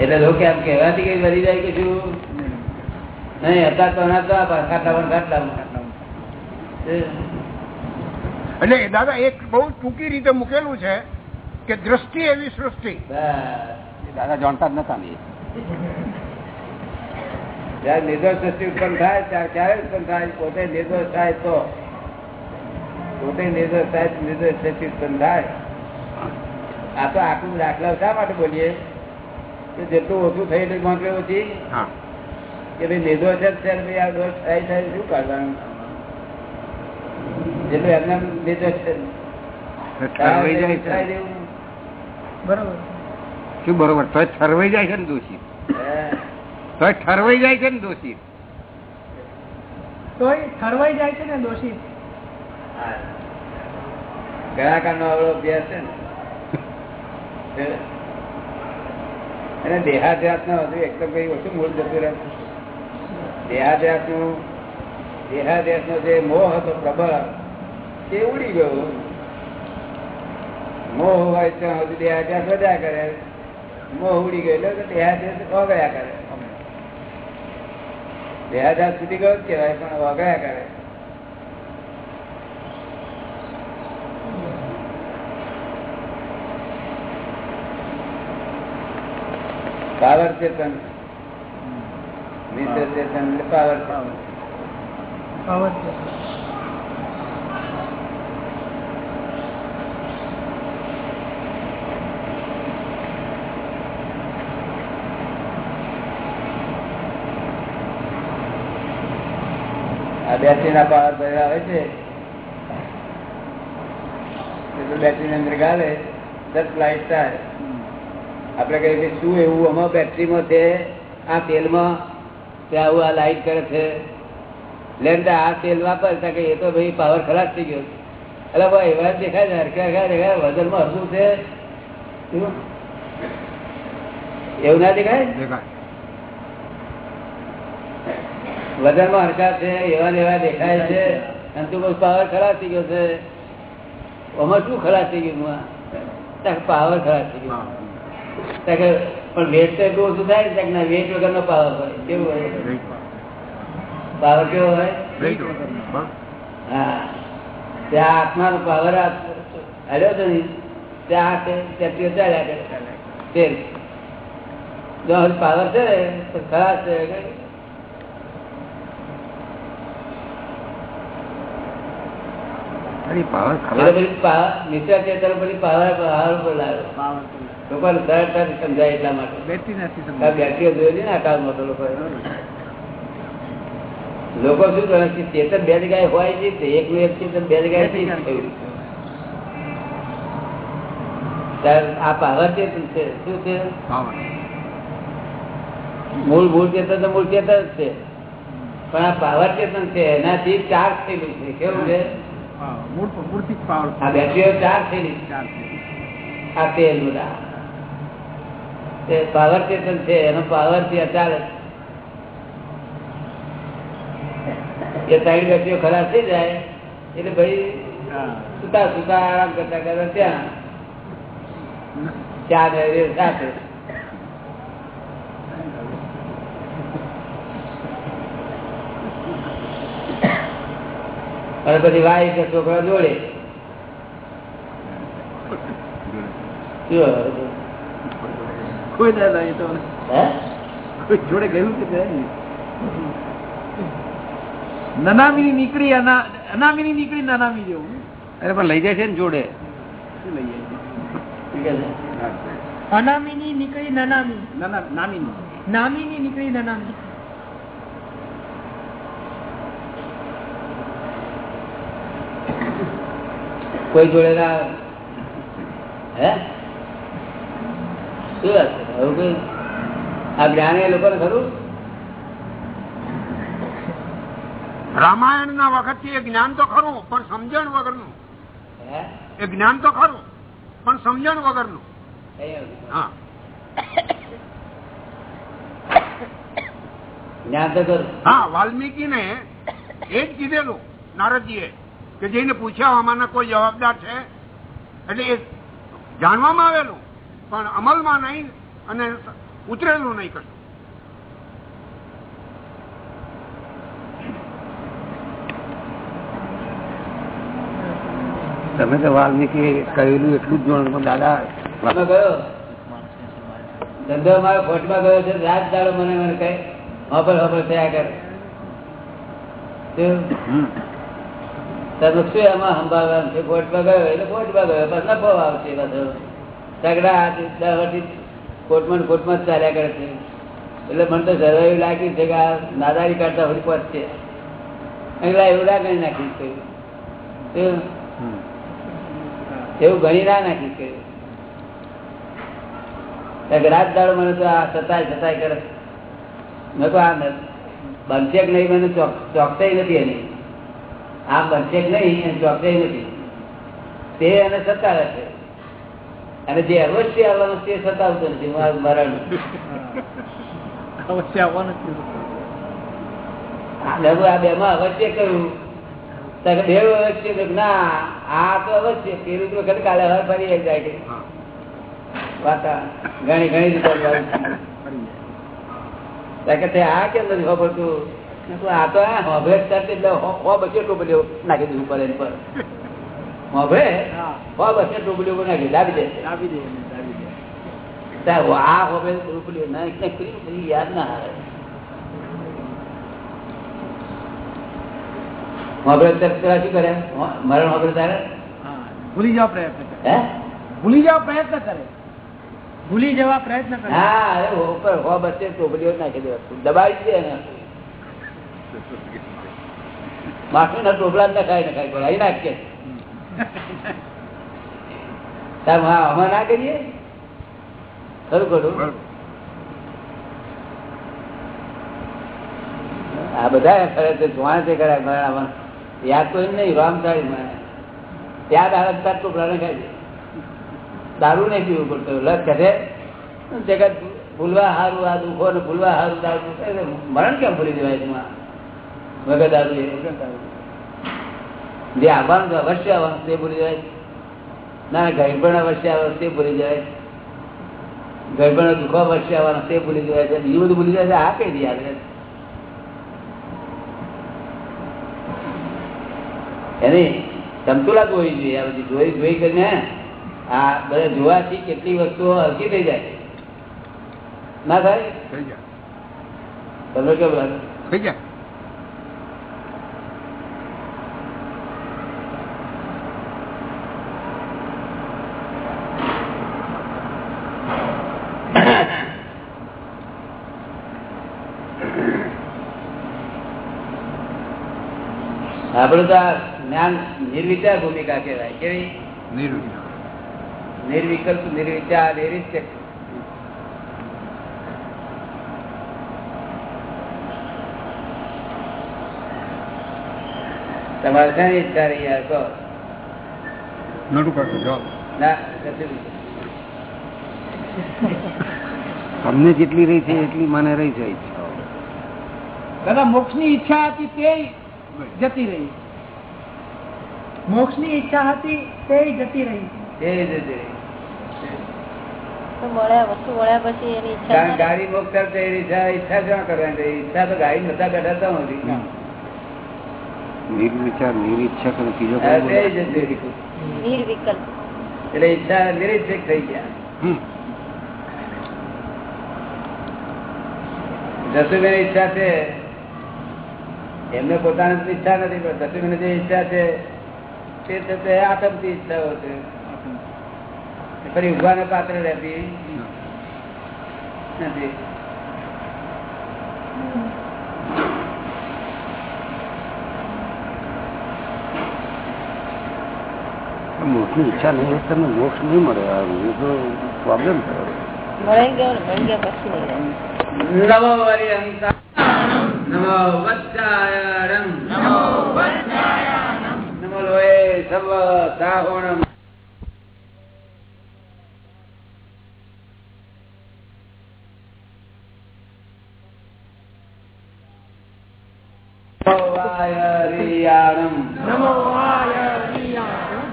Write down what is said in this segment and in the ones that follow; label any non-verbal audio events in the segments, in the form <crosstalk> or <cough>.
એટલે લોકો એમ કહેવાથી કઈ મરી જાય કે શું? નહીં હતા તો ખાટલા ખાટલા એટલે દાદા એક બહુ ટૂંકી રીતે મૂકેલું છે કે દ્રષ્ટિ એવી સૃષ્ટિ. દાદા જાણતા જ નતા જયારે નિર્દોષ સૃષ્ટિ ઉત્પન્ન થાય ત્યારે ક્યારે ઉત્પન્ન થાય. પોતે નિર્દોષ થાય તો. પોતે નિર્દોષતા થાય નિર્દોષ દ્રષ્ટિ ઉત્પન્ન થાય. આ તો આખું દાખલા શા માટે બોલીએ? કે જેટલું ઓછું થઈ એટલું માંગે ઓછી? કે ભાઈ નિર્દોષ જ છે ને ભાઈ આ દોષ થાય થાય શું કરવાનું? જેટલું એમને નિર્દોષ છે. ઠરવાઈ જાય થાય છે બરોબર. શું બરોબર? તો ઠરવાઈ જાય છે ને દોષી. હે. તો ઠરવાઈ જાય છે ને દોષી. તો ઠરવાઈ જાય છે ને દોષિત ઘણા કાળનો આવડો અભ્યાસ છે ને. અને દેહાધ્યાસ નો હજુ એક તો કઈ ઓછું મૂળ જતું રહે. દેહાધ્યાસનું દેહાધ્યાસ નો જે મોહ હતો પ્રબળ, તે ઉડી ગયો. મોહ હોય ત્યાં સુધી દેહાધ્યાસ વધ્યા કરે. મોહ ઉડી ગયો એટલે દેહાધ્યાસ વગયા કરે. દેહાધ્યાસ સુધી ગયો જ કહેવાય, પણ વગયા કરે. પાવર ચેતન વિશ્વ ચેતન પાવર પાવર ચેતન બેટરી ના પાવર ભરેલા હોય છે. બેટરી અંદર ગાલે દસ લાઈટ થાય. આપણે કહીએ કે શું એવું આમાં બેટરીમાં છે? આ તેલમાં? કે આવું આ લાઈટ કરે છે? લેન આ તેલ વાપરતા કે એ તો ભાઈ પાવર ખરાબ થઈ ગયો. એટલે ભાઈ એવા દેખાય છે હરખા હરખા દેખાય વજનમાં હરખું છે? એવું? ના દેખાય? વજનમાં હરખા છે એવા ને એવા દેખાય છે અને તું બસ પાવર ખરાબ થઈ ગયો છે. આમાં શું ખરાબ થઈ ગયું? પાવર ખરાબ થઈ ગયો. પણ વેટ તો એટલું ઓછું થાય ને ત્યાં ના વેટ વગરનો પાવર હોય. કેવું હોય? પાવર કેવો હોય? હા. ત્યાં પાવર છે ને ત્યાં આ તે- ચાલ્યા કરે. તેલ. જો હજુ પાવર છે ને ખરાબ છે કે અરે પાવર એટલે ખરાબ પછી પા- મિત્ર ચેતન પછી પાવર પાવર ઉપર લાવ્યો લોકોને સરળતાથી સમજાય એટલા માટે બેટરી નથી આ બેટરીઓ જોયેલી ને આ કાળમાં તો લોકોએ. લોકો. શું કરે છે? ચેતન બે જગ્યાએ હોય છે એક નું એક ચેતન બે જગ્યાએ આ પાવર ચેતન છે? શું છે? મૂળ મૂળ ચેતન તો મૂળ ચેતન જ છે. પણ આ પાવર ચેતન છે? એનાથી ચાર્જ થયેલું છે. કેવું છે? પાવર આ બેટરીઓ ચાર્જ છે. આ તેલ બધા. તે પાવર સ્ટેશન છે એનો પાવરથી ચાલે એ સાઈડ બેટરીઓ ખરાબ થઈ જાય એટલે ભાઈ સુતા સુતા આરામ કરતા કરતા ત્યાં ચાર સાથે. અને પછી વાઈ કે છોકરા જોડે શું કોઈ દાદા એ તો કોઈ જોડે ગયું કે નનામી નીકળી અના અનામીની નીકળી નનામી જેવું. અરે પણ લઈ જાય છે ને જોડે. શું લઈ જાય છે? અનામીની નીકળી નનામી. નાના નામીની. નામીની નીકળી નનામી. કોઈ જોડે ના હે? શું વાત છે? હવે કોઈ આ જ્ઞાન એ લોકોને ખરું? રામાયણ ના વખતથી એ જ્ઞાન તો ખરું પણ સમજણ વગરનું. નું એ જ્ઞાન તો ખરું પણ સમજણ વગરનું હા. જ્ઞાન તો ખરું. હા વાલ્મીકી ને એ જ કીધેલું નારદજીએ. કે જઈને પૂછ્યા આમાંના કોઈ જવાબદાર છે? એટલે એ જાણવામાં આવેલું પણ અમલમાં નહીં અને ઉતરેલું નહીં કશું. તમે તો વાલ્મીકી કહેલું એટલું જ જોણ પણ દાદા ગયો? ધંધો મારો ખોટમાં ગયો છે રાત દાડો મને મને કઈ હબલ હબલ થયા કરે. શું એમાં સંભાળવાનું છે? કોર્ટમાં ગયો એટલે કોર્ટમાં ગયો પછી નફો આવશે બધો ઝઘડા હાથી દર કોર્ટમાં કોર્ટમાં જ ચાલ્યા કરે છે. એટલે મને તો જરૂર એવું લાગ્યું છે કે આ નાદારી કાઢતા હોળી પહોંચશે એટલે એવું ના ગણી નાખીશ કહ્યું. એવું ગણી ના નાખી કહ્યું રાત દાડો મને તો આ સતાય સતાય કરે. મેં તો આ બનશે કે નહીં મને ચોક- ચોકસાઈ નથી એની. આ બનશે નહીં ચોકસાઈ નથી. તે અને સતાવે છે. અને જે અવશ્ય આવવાનું તે સતાવતું નથી. મરણ અવશ્ય આવવાનું લઘુ આ બે માં અવશ્ય કહ્યું. તો બે અવશ્ય ના આ તો અવશ્ય પેલું તો વખત કાલે હવે ફરી જાય વાતા ઘણી ઘણી રીતે તે આ કેમ નથી ખબરતું મેં કીધું, આ તો હોભે જ એટલે હો બચે ટોપલીઓ નાખી દીધું પર એની પર. હોભે હો. બચે ટોપલીઓ નાખી દાબી દે. દાબી આ હોભે ટોપલીઓ નાખી યાદ ના આવે. ભૂલી જવા પ્રયત્ન કરે. ભૂલી જવા પ્રયત્ન કરે. ભૂલી જવા પ્રયત્ન કરે. હા ઉપર હો બચે ટોપલીઓ નાખી દે દબાવી દે એને. માથું ના ટોપલા જ નખાય નખાય બોલાવી નાખીએ. સાહેબ હા આમાં ના કરીએ? ખરું ખરું. આ બધા કરે છે જોવાને છે કરે ઘણા યાદ તો એમ નહીં રામમાં યાદ આવે તાર ને ખાય દે દારૂ નહીં પીવું પડતું લગ કરે જગત ભૂલવા સારું આ દુઃખો ને ભૂલવા સારું દારૂ મરણ કેમ ભૂલી દેવાય એમાં? દારૂ. જે આવવાનું અવશ્ય આવવાનું તે ભૂલી જાય. ના ઘર પણ અવશ્ય આવવાનું તે ભૂલી જાય. ઘર પણ દુઃખ અવશ્ય આવવાનું તે ભૂલી જાય છે. બીજું બધું ભૂલી જાય છે આ કઈ દી યાદ એની સંતુલા જોવી જોઈએ. આ બધી જોઈ જોઈ કરીને આ બધા જોવાથી કેટલી વસ્તુઓ હલકી થઈ જાય. ના થાય? થઈ જાય તમને કેવું થઈ જાય આપણું તો આ જ્ઞાન નિર્વિચાર ભૂમિકા કહેવાય કેવી નિર્વિચાર. નિર્વિકલ્પ નિર્વિચાર નિરીક્ષક તમારે શાની ઈચ્છા રહી યાર કહો. નડું કાકા જવાબ. ના નથી. તમને જેટલી રહી છે એટલી મને રહી છે ઈચ્છાઓ. દાદા મોક્ષની ઈચ્છા હતી તે જતી રહી. મોક્ષની ઈચ્છા હતી તે જતી રહી એ જ રીતે. તો મળ્યા વસ્તુ મળ્યા પછી એની ઈચ્છા કારણ ના ગાડી મોક્ષ તે ઈચ્છા ઈચ્છા ક્યાં કરવાની રહી? ઈચ્છા તો ગાડી નતા બેઠા તો નથી નિર્વિચાર નિરીક્ષક અને ત્રીજો હા, કોઈ તે બોલે? જ રીતે. રહે. નિર્વિકલ્પ એટલે ઈચ્છા નિરીક્ષક થઈ ગયા હમ. જસુબેન ઈચ્છા છે એમને પોતાની તો ઈચ્છા નથી પણ જસુબેન જે ઈચ્છા છે તે તો તે આતંકથી ઈચ્છાઓ છે ફરી ઉભવાને પાત્ર રહેતી નથી મોક્ષની ઈચ્છા નહીં હોય તો તમને મોક્ષ નહીં મળે આ એ તો પ્રોબ્લેમ થયો મળી ગયો ને મળી ગયા પછી નહીં રહે. નમો વરિયંતા નમો વત્સાયણમ નમો સર્વ તાહોણમ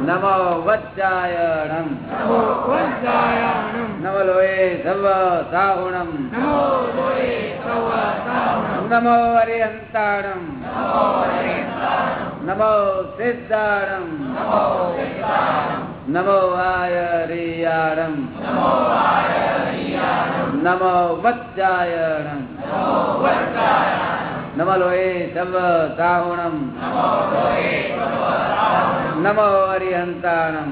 નમો વચ્ચાયણમ નમો વચ્ચાયણમ નમલોએ સર્વ નમો સિદ્ધાણમ નમો વાયરિયાણમ નમો વચ્ચાયણમ નમો લોહે સર્વ સાહુણમ નમો હરિહંતાણમ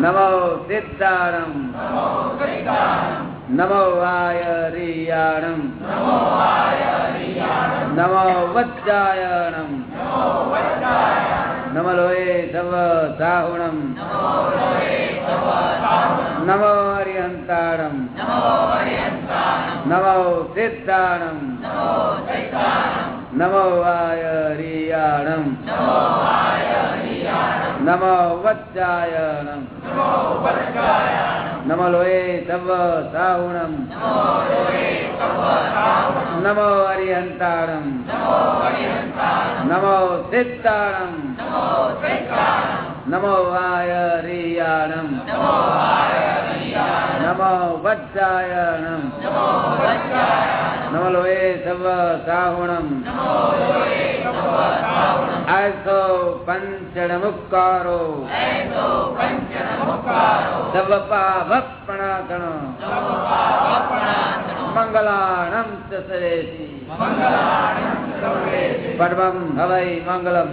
નમો સિદ્ધાણમ નમો વાયરિયાણમ નમો વચ્ચાયણમ નમો લોહે સર્વ સાહુણમ નમો હરિહંતાણમ નમો સિદ્ધાણમ નમો વાયરિયાણમ નમો વચ્ચાયણમ નમો લોહે સર્વ સાહુણમ નમો હરિહંતાણમ નમો સિદ્ધાણમ નમો વાયરિયાણમ નમો વત્સાયણમ નમો લોહે સવ સાવણમ આસો પંચણમુકારો સવ પાવપણાતણો મંગલાણમ ચરેતી પરમમ હવૈ મંગલમ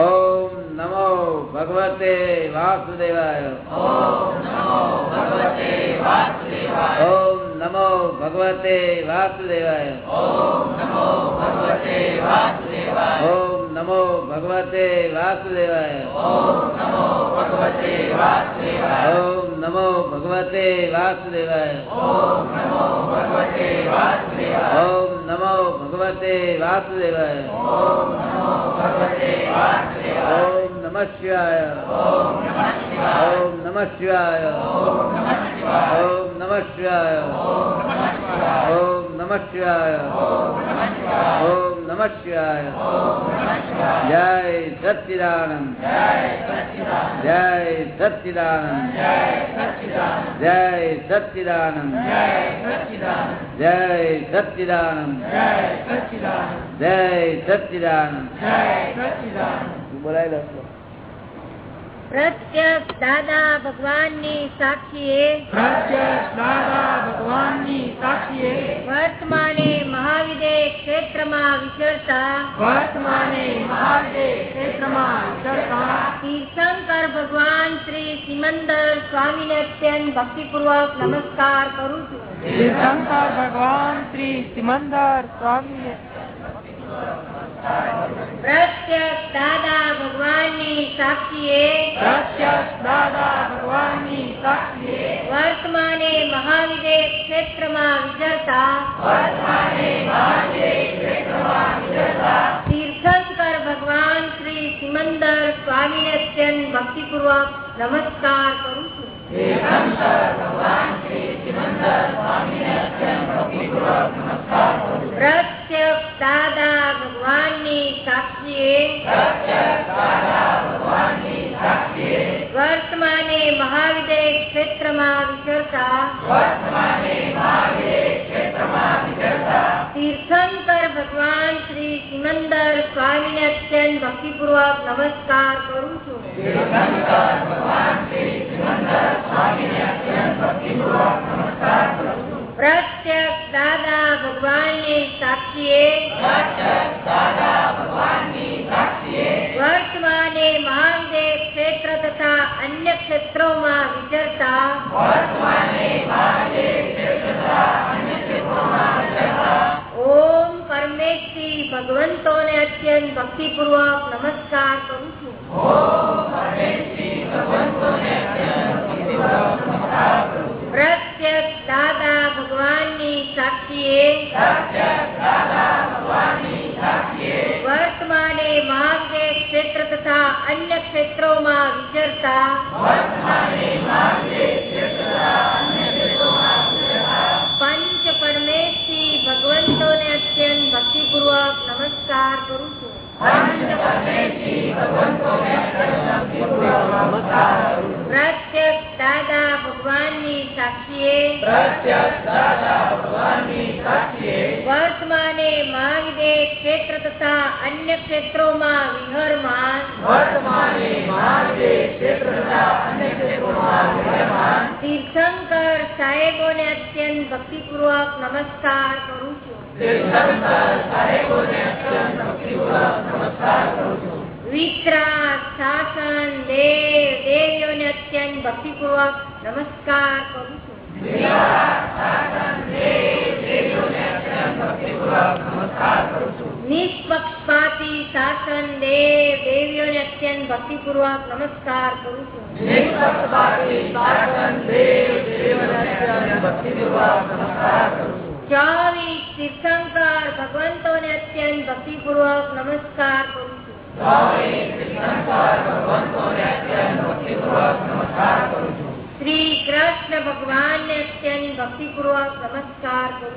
ઓમ નમો ભગવતે વાસુદેવાય. ઓમ નમો ભગવતે વાસુદેવાય. ઓમ નમો ભગવતે વાસુદેવાય. ઓમ નમો ભગવતે વાસુદેવાય. ઓમ નમો ભગવતે વાસુદેવાય. ઓમ નમો ભગવતે વાસુદેવાય. ઓમ નમો ભગવતે વાસુદેવાય ઓમ નમઃ શિવાય ઓમ નમ શિવાય ઓમ નમ શિવાય ઓમ નમ શિવાય ઓમ નમ શિવાય જય સચિદાનંદ જય સચિદાનંદ જય સચિદાનંદ જય સચિદાનંદ જય સચ્ચિદાનંદ બોલાય લો પ્રત્યક્ષ દાદા ભગવાનની સાક્ષીએ પ્રત્યક્ષ દાદા ભગવાનની સાક્ષીએ વર્તમાને મહાવિદે ક્ષેત્રમાં વિચરતા વર્તમાને મહાદેવ ક્ષેત્રમાં વિચરતા તીર્થંકર ભગવાન શ્રી સિમંદર સ્વામીને અત્યંત ભક્તિપૂર્વક નમસ્કાર કરું છું તીર્થંકર ભગવાન શ્રી સિમંદર સ્વામીને પ્રત્યક્ષ દાદા ભગવાનની સાક્ષીએ પ્રત્યક્ષ દાદા ભગવાનની નમસ્કાર કરું છું. સત્ય દાદા ભગવાનની સાક્ષી વર્તમાને મહાવિદય ક્ષેત્રમાં વિચરતા તીર્થંકર ભગવાન શ્રી સિમંદર સ્વામી ને અત્યંત ભક્તિપૂર્વક નમસ્કાર કરું છું ભગવાન શ્રી સિમંદર સ્વામી ને અત્યંત ભક્તિપૂર્વક નમસ્કાર કરું છું પ્રત્યક્ષ દાદા ભગવાનની સાક્ષીએ વર્તમાને મહાદેવ ક્ષેત્ર તથા અન્ય ક્ષેત્રોમાં વિચરતા ઓમ પરમેશી ભગવંતોને અત્યંત ભક્તિપૂર્વક નમસ્કાર કરું ભક્તિપૂર્વક નમસ્કાર કરું છું. નિષ્પક્ષપાતી શાસન દેવ દેવીઓને અત્યંત ભક્તિપૂર્વક નમસ્કાર કરું છું. ચોવીસ તીર્થંકર ભગવંતોને અત્યંત ભક્તિપૂર્વક નમસ્કાર કરું છું. શ્રી કૃષ્ણ ભગવાનને અત્યંત ભક્તિપૂર્વક નમસ્કાર કરું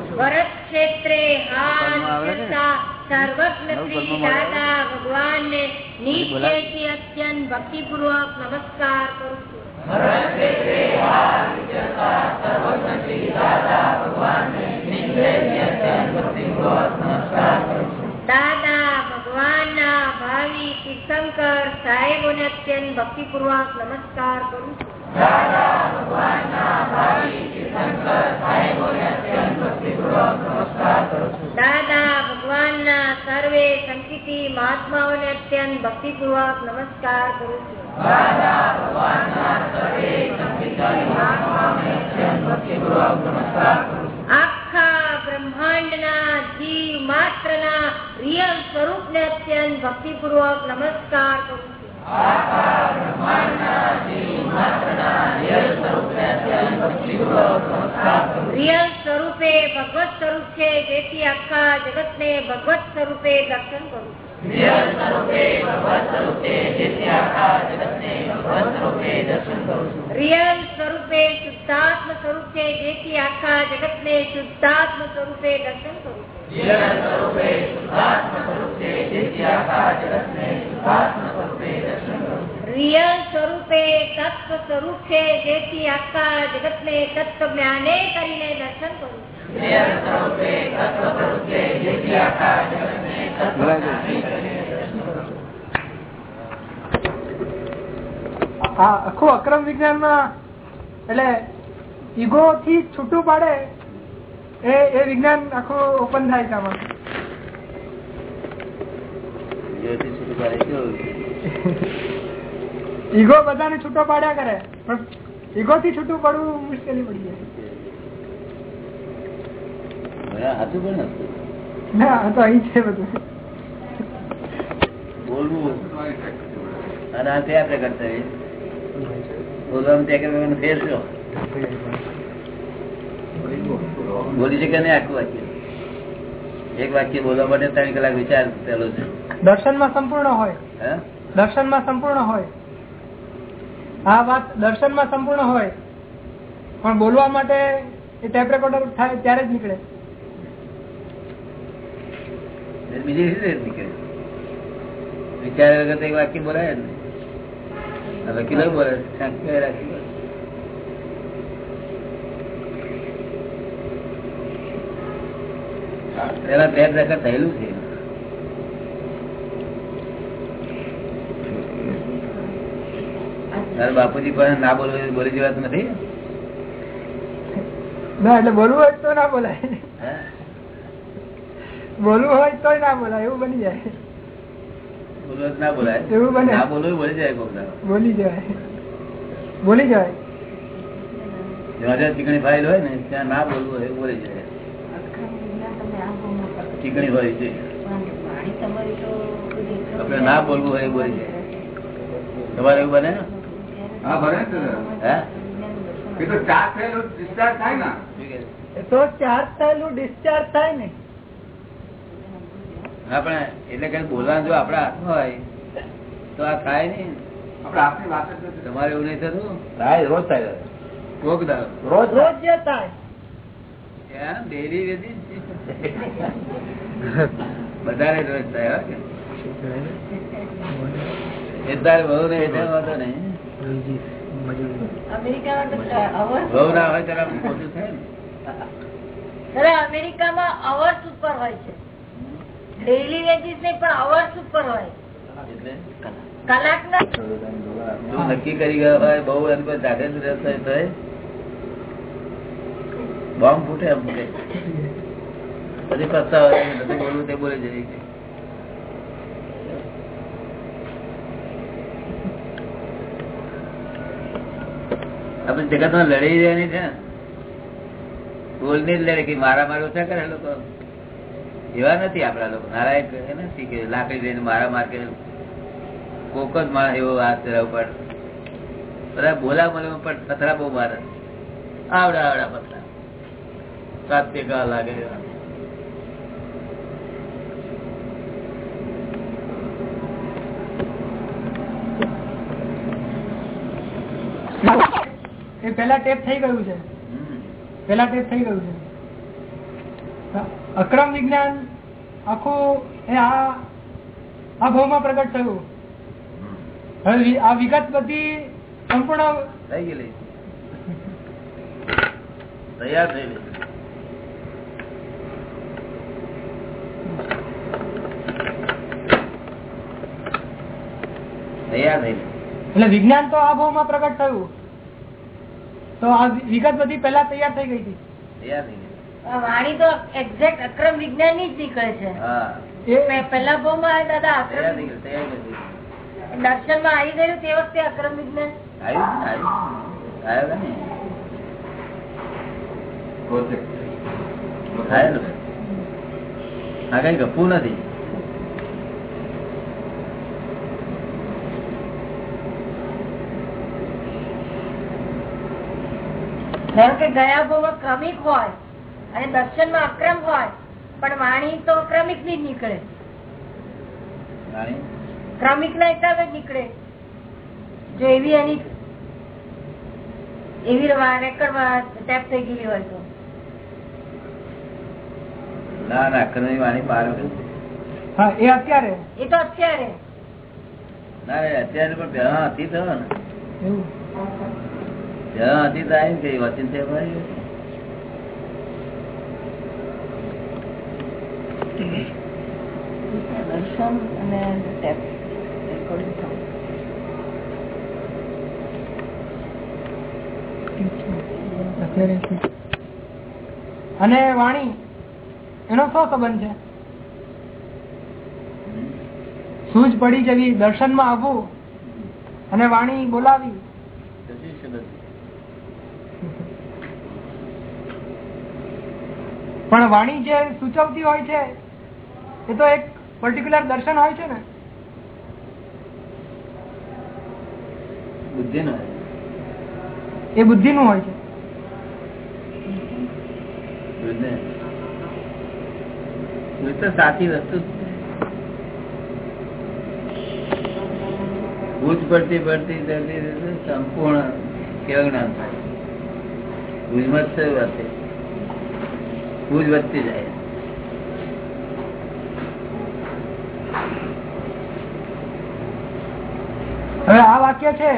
છું. ભરત ક્ષેત્રે હાથ કરતા સર્વજ્ઞ શ્રી દાદા ભગવાનને નિશ્ચયથી અત્યંત ભક્તિપૂર્વક નમસ્કાર કરું છું. દાદા ભગવાનના ભાવિ તીર્થંકર સાહેબોને અત્યંત ભક્તિપૂર્વક નમસ્કાર કરું છું. દાદા ભગવાનના સર્વે સંકિતિ મહાત્માઓને અત્યંત ભક્તિપૂર્વક નમસ્કાર કરું છું. આખા બ્રહ્માંડના જીવ માત્રના રિયલ સ્વરૂપને અત્યંત ભક્તિપૂર્વક નમસ્કાર કરું રિયલ સ્વરૂપે ભગવત સ્વરૂપ છે જેથી આખા જગત ને ભગવત સ્વરૂપે દર્શન કરું છું. રિયલ સ્વરૂપે શુદ્ધાત્મ સ્વરૂપ છે જેથી આખા જગત ને શુદ્ધાત્મ સ્વરૂપે દર્શન કરું રિયલ સ્વરૂપે તત્વ સ્વરૂપ છે જેથી આખા જગત ને તત્વ જ્ઞાને કરીને દર્શન કરું છું આ આખું અક્રમ વિજ્ઞાનમાં એટલે ઈગો થી છૂટું પાડે એ એ વિજ્ઞાન આખું ઓપન થાય છે આમાં? ઈગો બધાને છૂટો પાડ્યા કરે પણ ઈગો થી છૂટું પડવું મુશ્કેલી પડી જાય. ના આ તો અહીં છે બધું બોલવું અને આ તે આપણે કરતા. બોલવાનું ત્યાં કરવાનું ફેર શું? બોલી શકે નહીં આખું વાક્ય. એક વાક્ય બોલવા માટે ત્રણ કલાક વિચાર પેલો છે. દર્શનમાં સંપૂર્ણ હોય. દર્શનમાં સંપૂર્ણ હોય. આ વાત દર્શનમાં સંપૂર્ણ હોય. પણ બોલવા માટે એ ટેપ રેકોર્ડર થાય ત્યારે જ નીકળે. બીજી રીતે નીકળે. વિચાર વગર તો એક વાક્ય બોલાય જ નહીં. વકીલો બોલે પેલા બે પ્રકાર થયેલું છે. તારા બાપુજી પણ ના બોલવું બોલી જવાતું નથી? ના એટલે બોલવું હોય તો ના બોલાય. હે? બોલવું હોય તો ના બોલાય એવું બની જાય. બોલવું ના બોલાય. એવું બને. ના બોલવું બોલી જાય કોક બોલી જવાય બોલી જવાય જ્યાં જ્યાં ચીકણી ફાઇલ હોય ને ત્યાં ના બોલવું હોય એવું બોલી જાય. ચીકણી હોય છે. આપડે ના બોલવું હોય બોલી જાય. તમારે એવું બને? ને? હા? ભરે હે તો ચાર્જ થયેલું ડિસ્ચાર્જ થાય ને. તો ચાર્જ થયેલું ડિસ્ચાર્જ થાય ને. આપણે એટલે કઈ બોલવાનું જો આપડે હાથમાં હોય તો આ થાય નહીં. આપડે આપની વાત તમારે એવું નહીં થતું? થાય રોજ થાય કોક દાડો. રોજ રોજ ડેલી વેધી ને એટલે વાંધો નહીં. ના થાય અમેરિકામાં અવર્સ ઉપર હોય છે. ડેઈલી વેજીસ નહીં પણ અવર્સ ઉપર હોય. એટલે કલાકના નક્કી કરી ગયો હોય બહુ એમ કોઈ જાગૃત રહેતો હોય બોમ્બ ફૂટે એમ કે પછી પસ્તાવો નથી બોલવું તે બોલી જઈ આપણે જગતમાં લડી રહેવાની છે ને? બોલની જ લડે કે મારા મારો ઓછા કરે લોકો? એવા નથી આપડા લોકો. નારાયણ નથી કે લાકડી લઈને મારા માર કોક જ માણસ એવો હાથ ધરાવ પણ બધા બોલા બોલે પણ પથરા બહુ મારે. આવડા આવડા પથરા. ટેકા લાગે પેલા ટેપ થઈ ગયું છે. પેલા ટેપ થઈ ગયું છે. અક્રમ વિજ્ઞાન આખું એ આ આ ભાવમાં પ્રગટ થયું. હવે આ વિગત બધી સંપૂર્ણ થઈ ગયેલી. તૈયાર થયેલી એટલે વિજ્ઞાન તો આ ભાવમાં પ્રગટ થયું. તો આ વિગત બધી પહેલા તૈયાર થઈ ગઈ હતી. તૈયાર થઈ આ વાણી તો એક્ઝેક્ટ અક્રમ વિજ્ઞાનની જ નીકળે છે. હા. એ માં દાદા અક્રમ. દર્શનમાં આવી ગયું તે વખતે અક્રમ વિજ્ઞાન. આ કઈ ગપુ નથી. ધારો કે ગયા ભાવમાં ક્રમિક હોય અને દર્શનમાં અક્રમ હોય પણ વાણી તો ક્રમિકની જ નીકળે. ક્રમિક ના હિસાબે નીકળે. જો એવી એની એવી રેકર્ડ ટેપ થઈ ગયેલી હોય તો. ના ના અક્રમી વાણી બહાર હા એ અત્યારે? એ તો અત્યારે. ના રે, અત્યારે પણ પેલા હતી થયો ને. હતી થાય કે વચન તે દર્શન અને રેકોર્ડિંગ થાય અને વાણી, એનો શું સંબંધ છે? સૂઝ પડી જવી, દર્શનમાં આવવું અને વાણી બોલાવી. પણ વાણી જે સૂચવતી હોય છે એ તો એક પર્ટિક્યુલર દર્શન હોય છે ને. બુદ્ધિ નું એ બુદ્ધિ નું હોય છે. સાચી વસ્તુ ભૂજ પડતી પડતી પડતી સંપૂર્ણ કેવું જ્ઞાન થાય ભૂજમાં જ ભૂજ વધતી જાય. હવે આ વાક્ય છે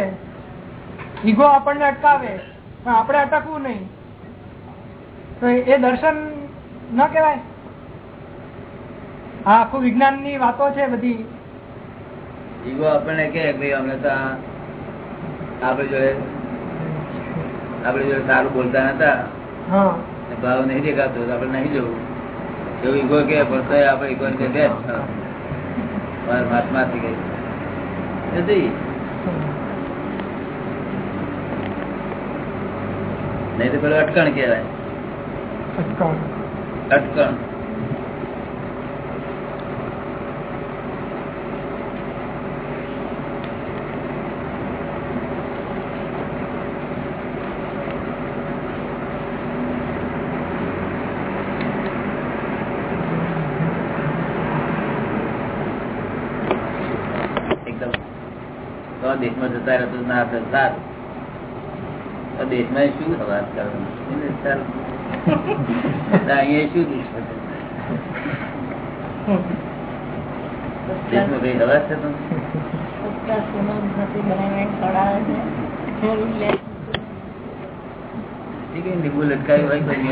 ઈગો આપણને અટકાવે પણ આપણે અટકવું નહીં. તો એ દર્શન ન કહેવાય. આ આખું વિજ્ઞાનની વાતો છે બધી. ઈગો આપણને કે ભાઈ અમે તો આ આપડે જોડે આપડે જોડે સારું બોલતા નતા. ભાવ નહીં દેખાતો આપણે નહીં જવું. એવું ઈગો કે પણ તોય આપણે ઈગો ને કે મહાત્મા મહાત્માથી ગઈ નથી. નહીં તો પેલું અટકણ કહેવાય. અટકણ. દેશમાં જતા રહેતું ના થતા સારું. દેશમાં શું વાત કરવાનું? <laughs> અહીંયા શું દેશમાં કઈ હવા છે તો લીંબુ લટકાયું હોય કોઈ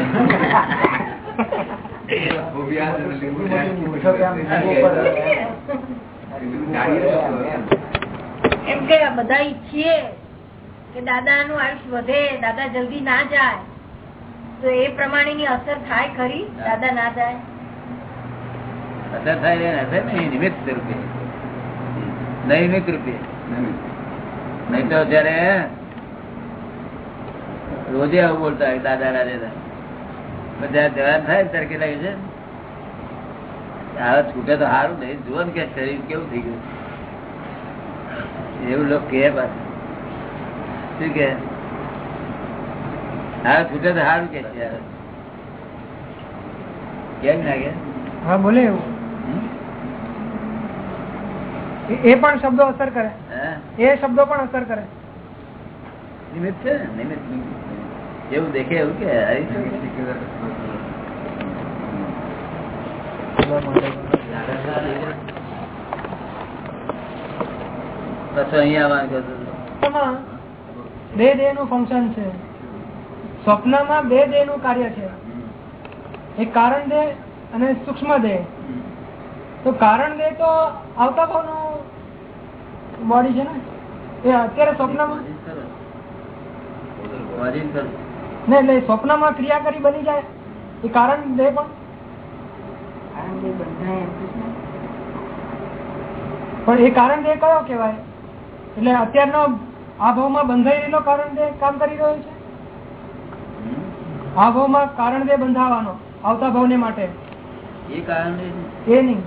એમ કે બધા ઈચ્છીએ કે દાદા નું આયુષ વધે દાદા જલ્દી ના જાય તો એ પ્રમાણેની અસર થાય ખરી? દાદા ના જાય? અસર થાય અસર નહીં નિમિત્ત રૂપે. નૈમિત રૂપે. નહીં તો જયારે રોજે આવું બોલતા હોય દાદા રાધે બધા જવાન થાય ત્યારે કેટલા કહે છે? આ છૂટે તો સારું નહીં જુઓ ને કે શરીર કેવું થઈ ગયું. એવું લોકો કે પાછું. શું કે હા છૂટે તો સારું કે કેમ ના હા બોલે એવું? એ એ પણ શબ્દો અસર કરે. એ શબ્દો પણ અસર કરે. નિમિત્ત છે નિમિત્ત એવું દેખે એવું કે પછી અહીંયા કહ્યું હતું. બે દેહનું ફંક્શન છે. સ્વપ્નમાં બે દેહનું કાર્ય છે. એક કારણ દેહ અને સૂક્ષ્મ દેહ. તો કારણ દેહ તો આવતા કોનું બોડી છે ને? એ અત્યારે સ્વપ્નમાં? વાજીન કરો. ને એટલે સ્વપ્નમાં ક્રિયા કરી બની જાય. એ કારણ દેહ પણ? પણ એ કારણ દેહ કયો કેવાય એટલે અત્યારનો આ ભાવમાં બંધાઈ રહેલો કારણ દેહ કામ કરી રહ્યો છે? આ ભાવમાં કારણ દેહ બંધાવાનો આવતા ભાવને માટે. એ કારણ એ નહીં.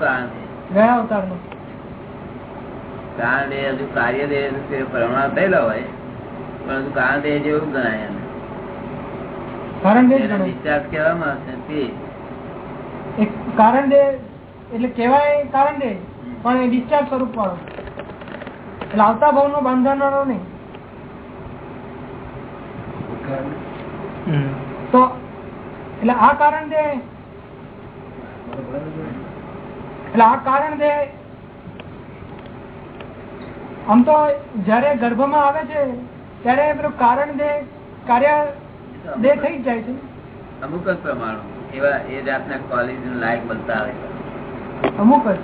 કારણ ગયા અવતારનો. કારણ એ હજુ કાર્ય દે પ્રમાણ થયેલા હોય પરંતુ કારણ દે જેવું ગણાય કારણ દેહ જ એને ગણાય. કહેવામાં આવે છે તે. એક કારણ દે એટલે કહેવાય કારણ દે પણ એ ડિસ્ચાર્જ સ્વરૂપ વાળો એટલે આવતા ભાવ નો બાંધનારો નહીં તો એટલે આ કારણ દે એટલે આ કારણ દે આમ તો જયારે ગર્ભમાં આવે છે ત્યારે પેલું કારણ દે કાર્ય દે થઈ જ જાય છે. અમુક જ પ્રમાણો એવા એ જાતના કોલેજ લાયક બનતા આવે અમુક જ.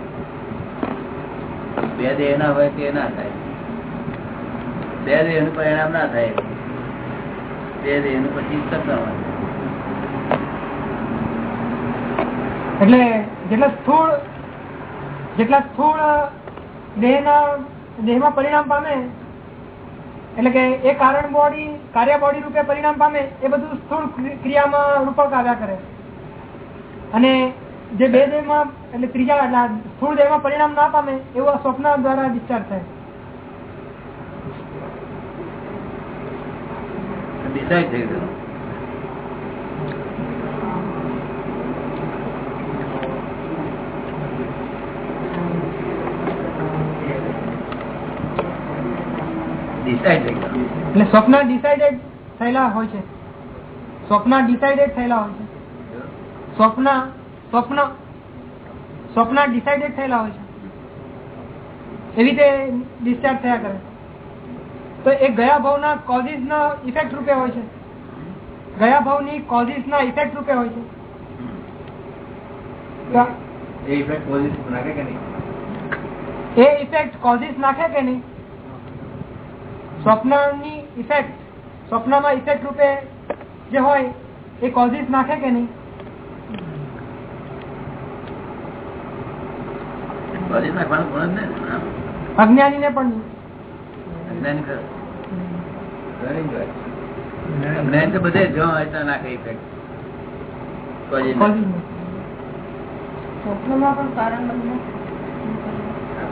બે દેહ ના હોય તે ના થાય. બે દેહનું પરિણામ ના થાય. બે દેહનું પછી સત્તા હોય. એટલે જેટલા સ્થૂળ જેટલા સ્થૂળ દેહના, દેહમાં પરિણામ પામે, એટલે કે એ કારણ બોડી કાર્ય બોડી રૂપે પરિણામ પામે, એ બધું સ્થૂળ ક્રિયામાં રૂપક આવ્યા કરે. અને જે બે દેહમાં એટલે ત્રીજા એટલે આ સ્થૂળ દેહમાં પરિણામ ના પામે એવું આ સ્વપ્ન દ્વારા ડિસ્ચાર્જ થાય. ડિસાઈડ થઈ ગયું. ડિસાઈડ થઈ ગયું. એટલે સ્વપ્ન ડિસાઇડેડ થયેલા હોય છે. સ્વપ્ન ડિસાઇડેડ થયેલા હોય છે. સ્વપ્ન સ્વપ્ન. સ્વપ્ન ડિસાઇડેડ થયેલા હોય છે. એવી રીતે ડિસ્ચાર્જ થયા કરે. તો એ ગયા ભાવના કોઝિસ ના ઇફેક્ટ રૂપે હોય છે. ગયા ભાવની કોઝિસ ના ઇફેક્ટ રૂપે હોય છે. એ ઇફેક્ટ કોઝિસ નાખે કે નહીં? એ ઇફેક્ટ કોઝિસ નાખે કે નહીં? સ્વપ્નની ઇફેક્ટ સ્વપ્નમાં ઇફેક્ટ રૂપે જે હોય એ કોઝિસ નાખે કે નહીં? નાખવાનું ગુણ જ ને. અજ્ઞાની અજ્ઞાની તો બધે જો નાખે. સ્વપ્નમાં પણ કારણ.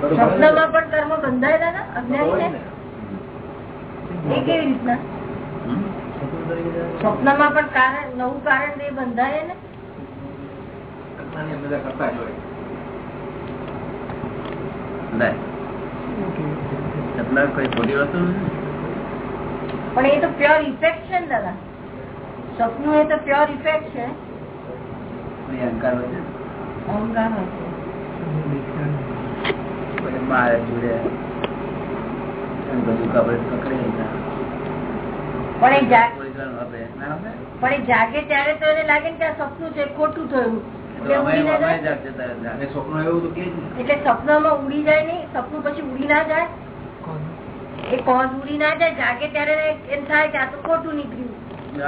સ્વપ્નમાં પણ કર્મ બંધાયેલા ના અજ્ઞાની એ કેવી રીતના? સ્વપ્નમાં પણ કારણ નવું કારણ એ બંધાય ને કરતા જ હોય. લે. કોઈ ખોટી વસ્તુ પણ એ તો પ્યોર ઇફેક્ટ છે ને દાદા. સ્વપ્ન એ તો પ્યોર ઇફેક્ટ છે અહંકાર હોય છે. અહંકાર હોય છે. મારે જોડે અને બધું ખબર પકડે પણ એ જાગ ત્યારે તો એને લાગે ને કે આ સપનું છે ખોટું થયું. તો એટલે અમે ઉડી ના અમે જાય? જાગશે તારે જાગે. અને સ્વપ્ન એવું તો કે એટલે સપનામાં ઉડી જાય નહીં સપનું પછી ઉડી ના જાય? એ કોઝ ઉડી ના જાય? જાગે ત્યારે એમ થાય કે આ તો ખોટું નીકળ્યું.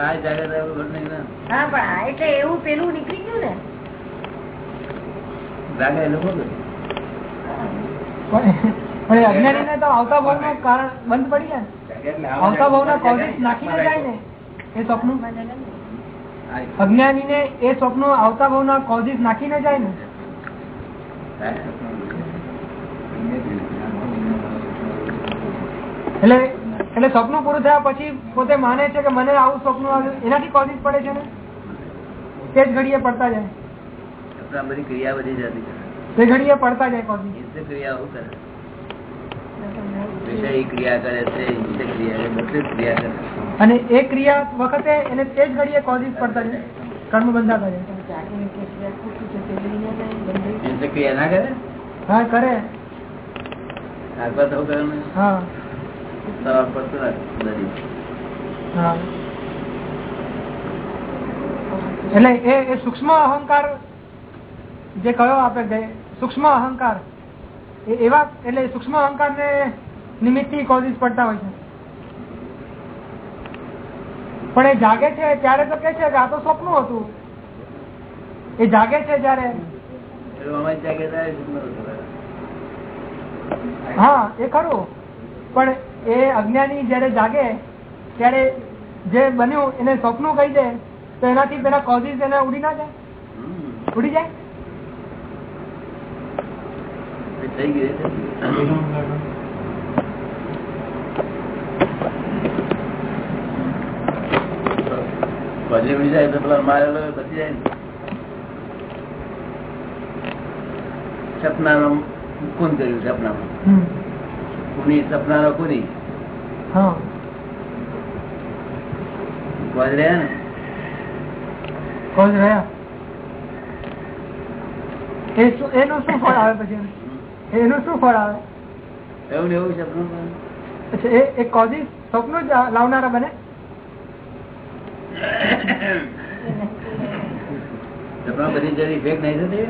આ જાગે તો એવું ઘર નહીં ને. હા પણ એટલે એવું પેલું નીકળી ગયું ને. જાગે એટલે ખોટું. પણ એ અજ્ઞાનીને તો આવતા ભાવનું કારણ બંધ પડી જાય. આવતા ભાવ ના કોલેજ નાખી જાય ને. એ સ્વપ્ન. આ અજ્ઞાનીને એ સ્વપ્ન આવતા ભાવ ના કોઝિસ નાખીને જાય ને? એટલે એટલે સ્વપ્ન પૂરું થયા પછી પોતે માને છે કે મને આવું સ્વપ્ન આવ્યું એનાથી કોઝિસ પડે છે ને? તે જ ઘડીએ પડતા જાય. બધી ક્રિયા બધી જતી. તે ઘડીએ પડતા જાય કોઝિસ ક્રિયા આવું કરે. વિષય ક્રિયા કરે છે ક્રિયા કરે બધી ક્રિયા કરે. અને એ ક્રિયા વખતે એને તે જ ઘડીએ કોઝિસ પડતા જાય કર્મ ક્રિયા ના કરે? હા કરે. હા. બધી. એટલે એ એ સૂક્ષ્મ અહંકાર જે કયો આપે છે સૂક્ષ્મ અહંકાર એ એવા એટલે સૂક્ષ્મ અહંકાર ને નિમિત્ત કોઝિસ પડતા હોય છે. પણ એ જાગે છે, ત્યારે તો કે છે કે આ તો સ્વપ્ન હતું. એ જાગે છે જયારે. હા, એ ખરું. પણ એ અજ્ઞાની જયારે જાગે, ત્યારે જે બન્યું એને સ્વપ્ન કહી દે, તો એનાથી પેલા કોઝિસ એને ઉડી ના જાય? ઉડી જાય? થઈ ગયું. થઈ ઉડી જાય તો પેલા મારેલો બચી જાય ને સપનાનો કોણ કર્યું સપનામાં. કુની સપનાનો કુની? કોજ રહ્યા ને? કોજ રહ્યા? એનું શું ફળ આવે પછી એનું? શું ફળ આવે? એવું એવું સપનું એ કોઝિસ સ્વપ્ન જ લાવનારા બને? સપના બધી જરી ઇફેક્ટ નહીં થતી એ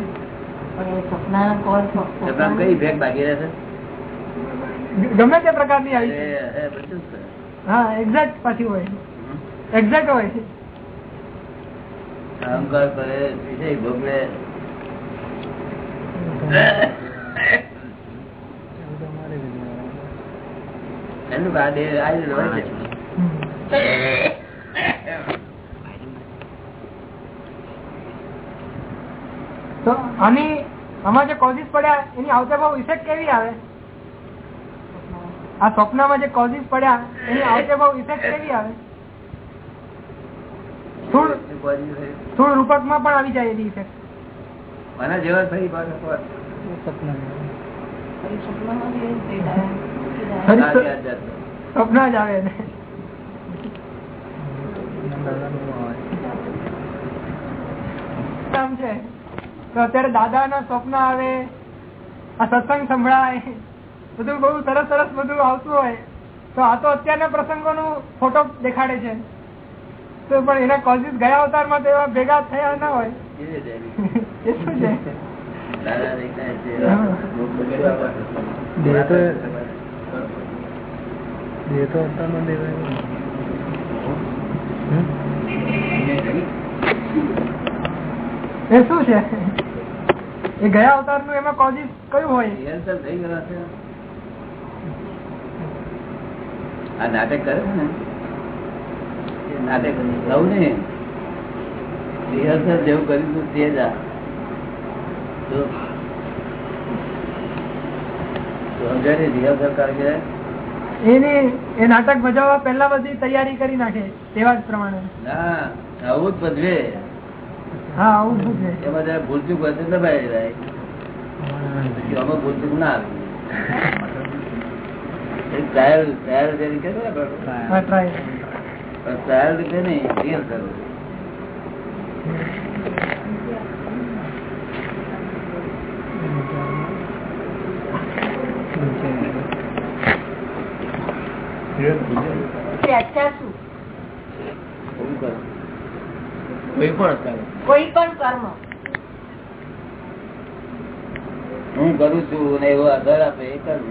સપના કઈ ફેક બાકી રહેશે ગમે તે પ્રકારની આવી છે એ બધું જ છે. હા એક્ઝેક્ટ પાછી હોય. એક્ઝેક્ટ હોય છે. અહંકાર કરે વિષય ભોગવે. એનું આ દે- આ જ છે. તો આની આમાં જે કોઝિસ પડ્યા એની આવતા ભાવ ઇફેક્ટ કેવી આવે? આ સ્વપ્નમાં જે કોઝિસ પડ્યા એની આવતા ભાવ ઇફેક્ટ કેવી આવે? સ્થૂળ સ્થૂળ રૂપકમાં પણ આવી જાય એની ઇફેક્ટ મને જેવા થઈ પાછા પર. આ જાત જાત. સ્વપ્ન જ આવે કામ છે. તો અત્યારે દાદા ના સ્વપ્ન આવે આ સત્સંગ સંભળાય બધું બહુ સરસ સરસ બધું આવતું હોય. તો આ તો અત્યારના પ્રસંગો નું ફોટો દેખાડે છે. તો પણ એના કોલેજીસ ગયા અવતારમાં તો એવા ભેગા થયા ના હોય. એ રીતે એની. <laughs> એ શું છે. એ શું છે? એ ગયા અવતારનું એમાં કોઝિસ કયું હોય? થઈ ગયા છે. આ નાટક કરે ને? નાટક લઉં ને. રિહર્સલ જેવું કરીશું તે જ નાટક ભજવવા પહેલા બધી તૈયારી કરી નાખે તેવા જ પ્રમાણે. ના આવું જ ભજવે. હા શું પૂછે એમાં જયારે ભૂલચુક હોય તો દબાઈ જાય. કે ટ્રાયલ રીતે કોઈ પણ કર્મ. કોઈ પણ કર્મ. હું કરું છું ને એવો આધાર આપે એ કર્મ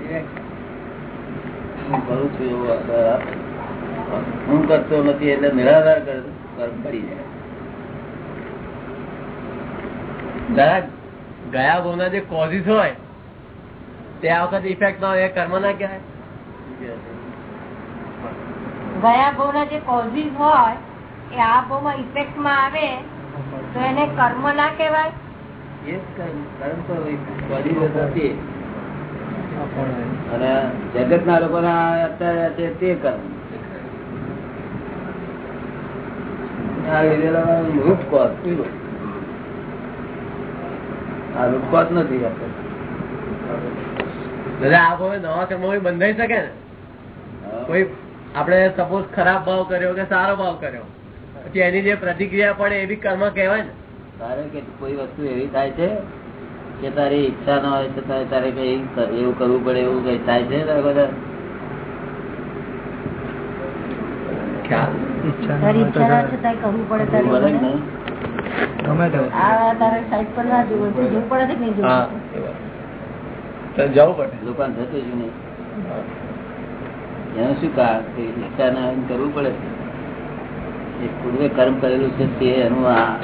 હું કરું છું એવો આધાર આપે. હું કરતો નથી એટલે નિરાધાર કર્મ પડી જાય. દાદા ગયા ભાવના જે કોઝિસ હોય તે આ વખત ઇફેક્ટ ના હોય એ કર્મ ના કહેવાય? ગયા ભાવના જે કોઝિસ હોય એ આ ભાવમાં ઇફેક્ટમાં આવે તો એને કર્મ ના કહેવાય? નથી અને જગત ના લોકો અત્યારે છે તે કર્મ. આ રૂપકોત આ રૂપકોત નથી દાદા આ બંધાઈ શકે ને? કોઈ આપણે સપોઝ ખરાબ ભાવ કર્યો કે સારો ભાવ કર્યો. પછી એની જે પ્રતિક્રિયા પડે એ બી કર્મ કહેવાય ને. તારે કે કોઈ વસ્તુ એવી થાય છે કે તારી ઈચ્છા ના હોય તો તારે કઈ એવું કરવું પડે એવું કઈ થાય છે તારે બધા ઈચ્છા ના પડે તારે એવું બને કે મને? નહીં? આ તારે સાઈડ પર ના જોવું પડે છે કે નહીં હા જોવું એ વાત. તો જવું પડે. લોકોને થતું જ નહીં. એનું શું કારણ ઈચ્છા ના હોય કરવું પડે. એ પૂર્વે કર્મ કરેલું છે તે એનું આ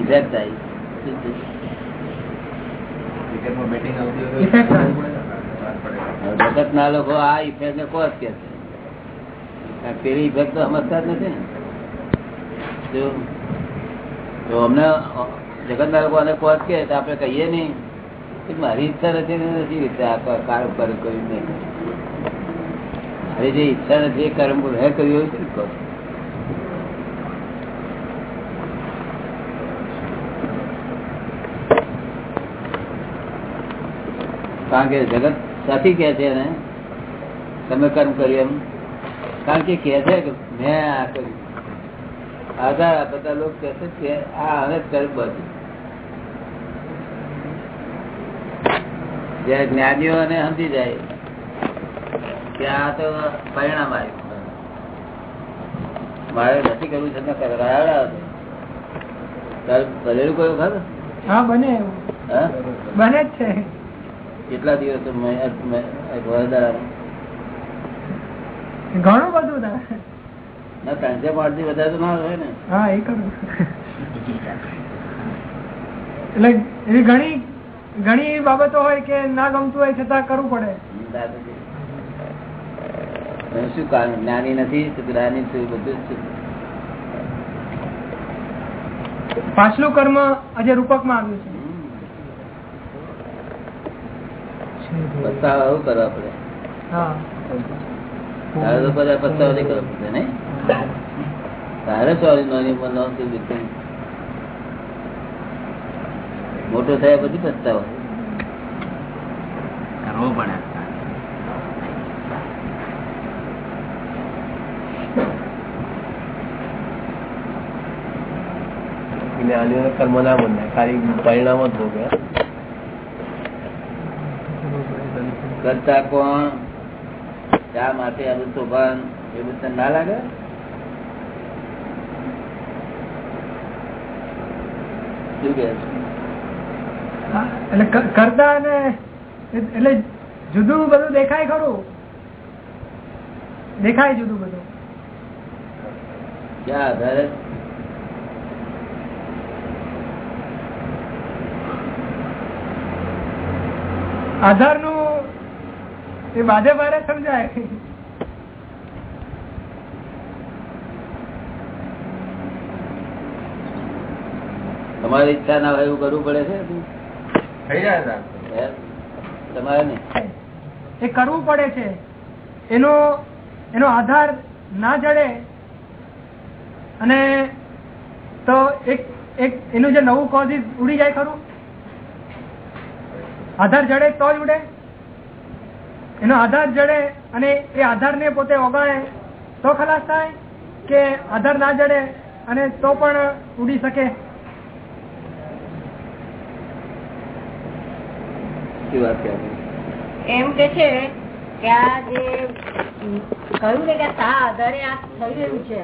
ઇફેક્ટ થાય. જગત ના લોકો આ ઇફેક્ટ ને કોસ કે છે. પેલી ઇફેક્ટ તો સમજતા જ નથી ને. જો તો અમને જગત ના લોકો આને કોસ કે આપણે કહીએ નહીં કે મારી ઈચ્છા નથી ને નથી રીતે આ ક- કર્મ કર્મ કર્યું નહીં. મારી જે ઈચ્છા નથી એ કર્મ હે કર્યું હોય છે કહો. કારણ કે જગત સાથી કે છે ને તમે કર્મ કર્યું એમ. કારણ કે કે છે કે મેં આ કર્યું. આધાર બધા લોકો કે છે કે આ હવે કર્મ બધું જયારે જ્ઞાનીઓને સમજી જાય કે આ તો પરિણામ આવ્યું. મારે નથી કરવું છે ભરેલું કયું ખરું હા બને હા? બને જ છે. કેટલા દિવસ ઘણું બધું ના ત્રણસો પાંચથી વધારે ના હોય ને. હા એ કરું એટલે એવી ઘણી ઘણી બાબતો હોય કે ના ગમતું હોય છતાં કરવું પડે. શું કારણ જ્ઞાની નથી જ્ઞાની છે બધું જ પાછલું કર્મ આજે રૂપકમાં આવ્યું છે. પસ્તાવા કરવા પડે. તારે તો બધા પસ્તાવો નહીં કરવો પડે નહીં? તારે સોરી નોની ઉંમર બિલકુલ. મોટો થયા પછી પસ્તાવો. કરવો પડે. કર્મ ના બંધાય ખાલી પરિણામ જ ભોગવે કરતા કોણ? ચા માટે આ બધું તોફાન એ બધું ના લાગે? એટલે કરતા અને એટલે જુદું બધું દેખાય ખરું? દેખાય જુદું બધું. ક્યાં આધારે? આધારનું એ બાધે બારે સમજાય. તમારી ઈચ્છા ના હોય એવું કરવું પડે છે? થઈ જાય તમારે નહીં? એ કરવું પડે છે. એનો એનો આધાર ના જડે. અને તો એક એક એનું જે નવું કોઝિસ ઉડી જાય ખરું? આધાર જડે તો જ ઉડે? એનો આધાર જડે અને એ આધારને પોતે ઓગાળે તો ખલાસ થાય કે આધાર ના જડે અને તો પણ ઉડી શકે? એમ કે છે કે આ જે કહ્યું ને કે તા આધારે આ થઈ રહ્યું છે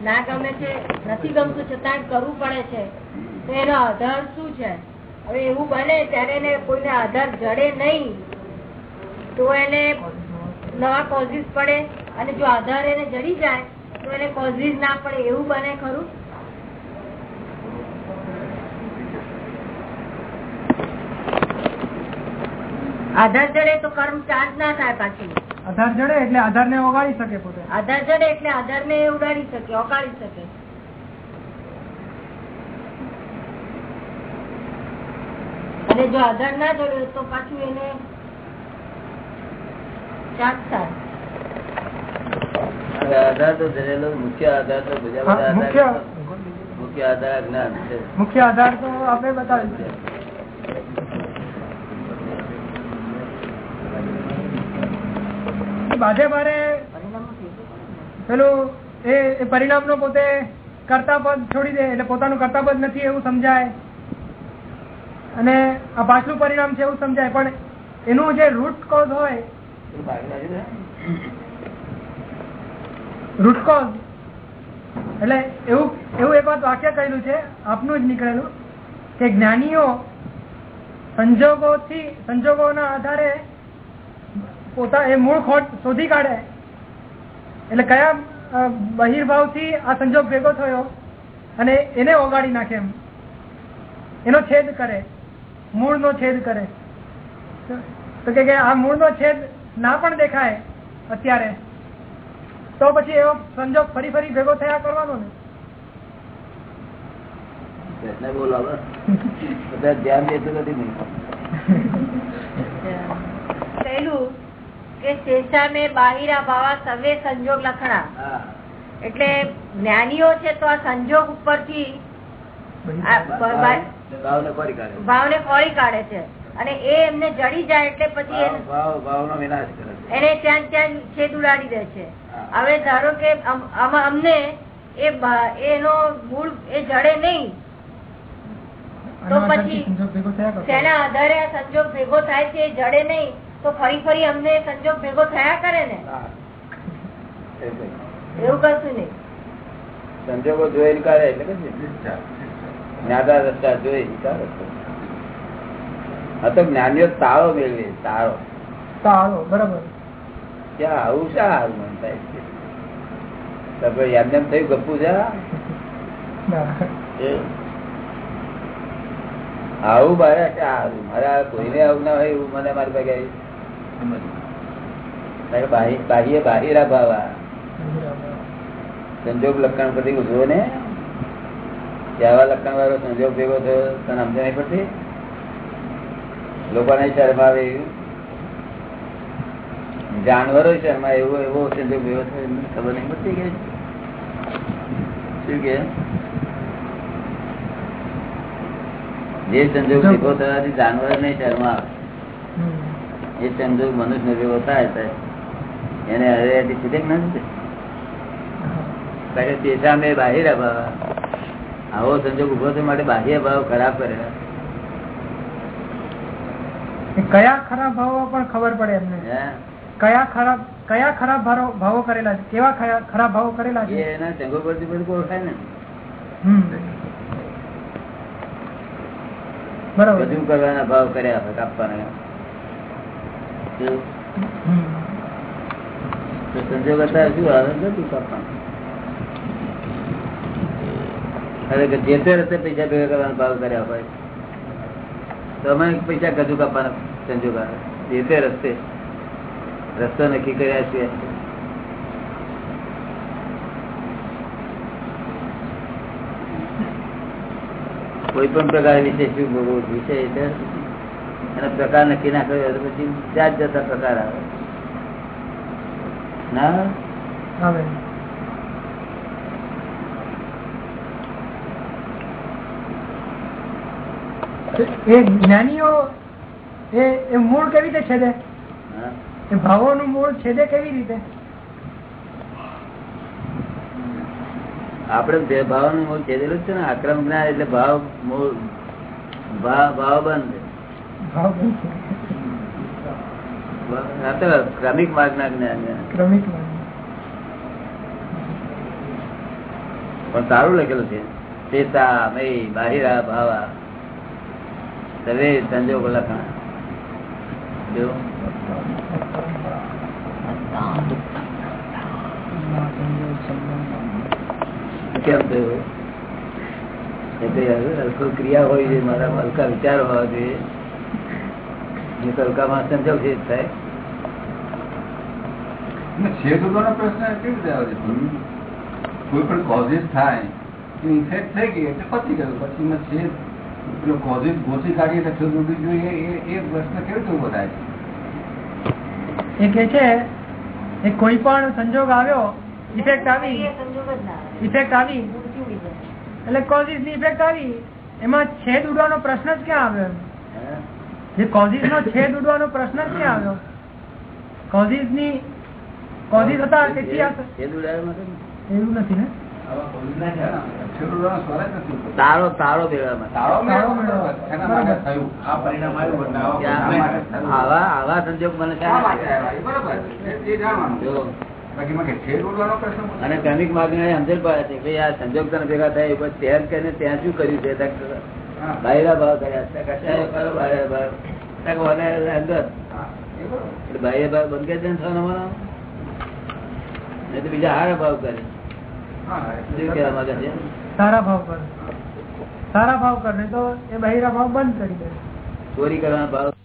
ના ગમે છે નથી ગમતું છતાં કરવું પડે છે તો એનો આધાર શું છે? હવે એવું બને ત્યારે કોઈને આધાર જડે નહીં. તો એને નવા કોઝિસ પડે અને જો આધાર એને જડી જાય તો એને કોઝિસ ના પડે એવું બને ખરું? આધાર જડે તો કર્મ ચાર્જ ના થાય પાછું. આધાર જડે એટલે આધાર ને ઓગાળી શકે પોતે. આધાર જડે એટલે આધાર ને ઉડાડી શકે ઓગાળી શકે. અને જો આધાર ના જડે તો પાછું એને આધાર તો મુખ્ય આધાર તો બીજા મુખ્ય. આધાર જ્ઞાન છે. મુખ્ય આધાર તો આપણે બતાવ્યું છે. બાધે બારે પેલું એ એ પરિણામનો પોતે કરતા પદ છોડી દે એટલે પોતાનું કરતા પદ નથી એવું સમજાય. અને આ પાછલું પરિણામ છે એવું સમજાય. પણ એનું જે રૂટ કોઝ હોય પેલું બાકી રાખ્યું છે? રૂટ કોઝ એટલે એવું એવું એક વાત વાક્ય કહેલું છે, આપનું જ નીકળેલું, કે જ્ઞાનીઓ સંજોગોથી, સંજોગોના આધારે પોતા એ મૂળ ખોટ શોધી કાઢે. એટલે કયા બહિર્ભાવથી આ સંજોગ ભેગો થયો અને એને ઓગાળી નાખે એમ. એનો છેદ કરે. મૂળનો છેદ કરે. તો કે આ મૂળનો છેદ ના પણ દેખાય અત્યારે. તો પછી એવો સંજોગ ફરી ફરી ભેગો થયા કરવાનો ને? પ્રશ્ન બોલો હવે. ધ્યાન દેતું નથી પહેલું કે શેષા બાહિરા ભાવા સવે સંજોગ લખણા. એટલે જ્ઞાનીઓ છે તો આ સંજોગ ઉપરથી ભાવને. કોરી કાઢે. ભાવને ખોળી કાઢે છે. અને એ એમને જડી જાય એટલે પછી એને- ભાવ ભાવનો વિનાશ કરે છે. એને ત્યાં ત્યાં છેદ ઉડાડી દે છે. હવે ધારો કે અમને એનો મૂળ એ જડે નહીં તો પછી તેના આધારે આ સંજોગ ભેગો થાય છે એ જડે નહીં તો ફરી ફરી અમને સંજોગ ભેગો થયા કરે ને? એવું કરશું કશું નહીં. સંજોગો જોઈ કરે એટલે જ્ઞાતા રસ્તા જોઈ. આ તો જ્ઞાનીઓ તાળો મેળવે તાળો. સારો બરાબર. ત્યાં આવું શા હાલ મન થાય એમને એમ થયું ગપુ છે? આ? ના. એ. આવું મારે હારું? મારે આ કોઈને આવું ના હોય એવું મને મારી પાસે બાહ્ય- બાહ્ય બાહિરા ભાવા સંજોગ લક્ષણ પરથી ઉજવો ને. કેવા લક્ષણ વાળો સંજોગ ભેગો થયો તને સમજ નહીં પડતી? લોકોને શરમાવે એવું? જાનવરો શરમ આવે એવો એવો સંજોગ થયો ખબર નહીં પડતી કે શું કે? જે સંજોગ ઊભો થવાથી જાનવર ને શરમ આવે એ સંજોગ મનુષ્ય ભેગો થાય એને હરેથી છૂટે નથી કારણ તે સામે બાહ્ય ભાવ આવો સંજોગ ઊભો થવા માટે બાહ્ય ભાવ ખરાબ કરે. એ કયા ખરાબ ભાવો પણ ખબર પડે એમને. કયા ખરાબ કયા ખરાબ ભાવો કરેલા છે? કેવા ખરાબ ભાવો કરેલા છે? એના સંગો પરથી બધું ઓળખાય ને. બરાબર. બધું કરવાના ભાવ કર્યા હોય કાપવાના. સંજોગ હતા શું આવે? કાપવાનું. જે તે રસ્તે પૈસા ભેગા કરવાના ભાવ કર્યા હોય. તો અમે પૈસા ગજુ કાપવાના સંજોગ આવે તે રસ્તે. રસ્તો નક્કી કર્યા છે. કોઈ પણ પ્રકાર વિશે શું બોલવું વિષય એટલે પ્રકાર નક્કી ના કર્યો પછી જાત જતા પ્રકાર આવે. ના? આવે. એ જ્ઞાનીઓ એ મૂળ કેવી રીતે છેદે? એ ભાવો નું મૂળ છેદે કેવી રીતે? આપડે બે ભાવનું મૂળ છેદેલું છે ને આક્રમ જ્ઞાન એટલે ભાવ મૂળ ભાવ ભાવ બંધ ભાવ ક્રમિક માર્ગ ના જ્ઞાન ક્રમિક પણ સારું લખેલું છે. ચેતા મય બાહિરા ભાવા. સર્વે સંજોગો લખણા જો કેમ થયું એ હલકો છે, મારા હલકા પ્રશ્ન કેવી રીતે કોઈ પણ કોઝિસ થાય. ઇન્ફેક્ટ થઈ ગઈ, એટલે પતી ગયું. પછી છેદ કોઝિસ ગોસી કાઢીએ એટલે શુદ્ધ ઉડવી જોઈએ એ એ પ્રશ્ન કેવી રીતે ઊભો છે એ કે છે એ કોઈ પણ સંજોગ આવ્યો ઇફેક્ટ આવી એ સંજોગ જ ના આવે. ઇફેક્ટ આવી. એટલે કોઝિસની ઇફેક્ટ આવી એમાં છેદ ઉડવાનો પ્રશ્ન જ ક્યાં આવ્યો જે કોઝિસ નો છેદ ઉડવાનો પ્રશ્ન જ ક્યાં આવ્યો કોઝિસની કોઝિસ હતા તેથી એવું નથી ને તારો તારો? આવા આવા સંજોગ મને. અને ક્રમિક માર્ગ ને સમજણ પડે છે કે આ સંજોગ તને ભેગા થાય ઉપર ત્યાં કરીને ત્યાં શું કર્યું છે. બાયરા ભાવ કર્યા અંદર. એટલે બાહ્ય ભાવ બંધ કરી દે બીજા હારા ભાવ કરે. સારા ભાવ પર. સારા ભાવ કરે તો એ બહિરા ભાવ બંધ કરી દે. ચોરી કરવાના ભાવ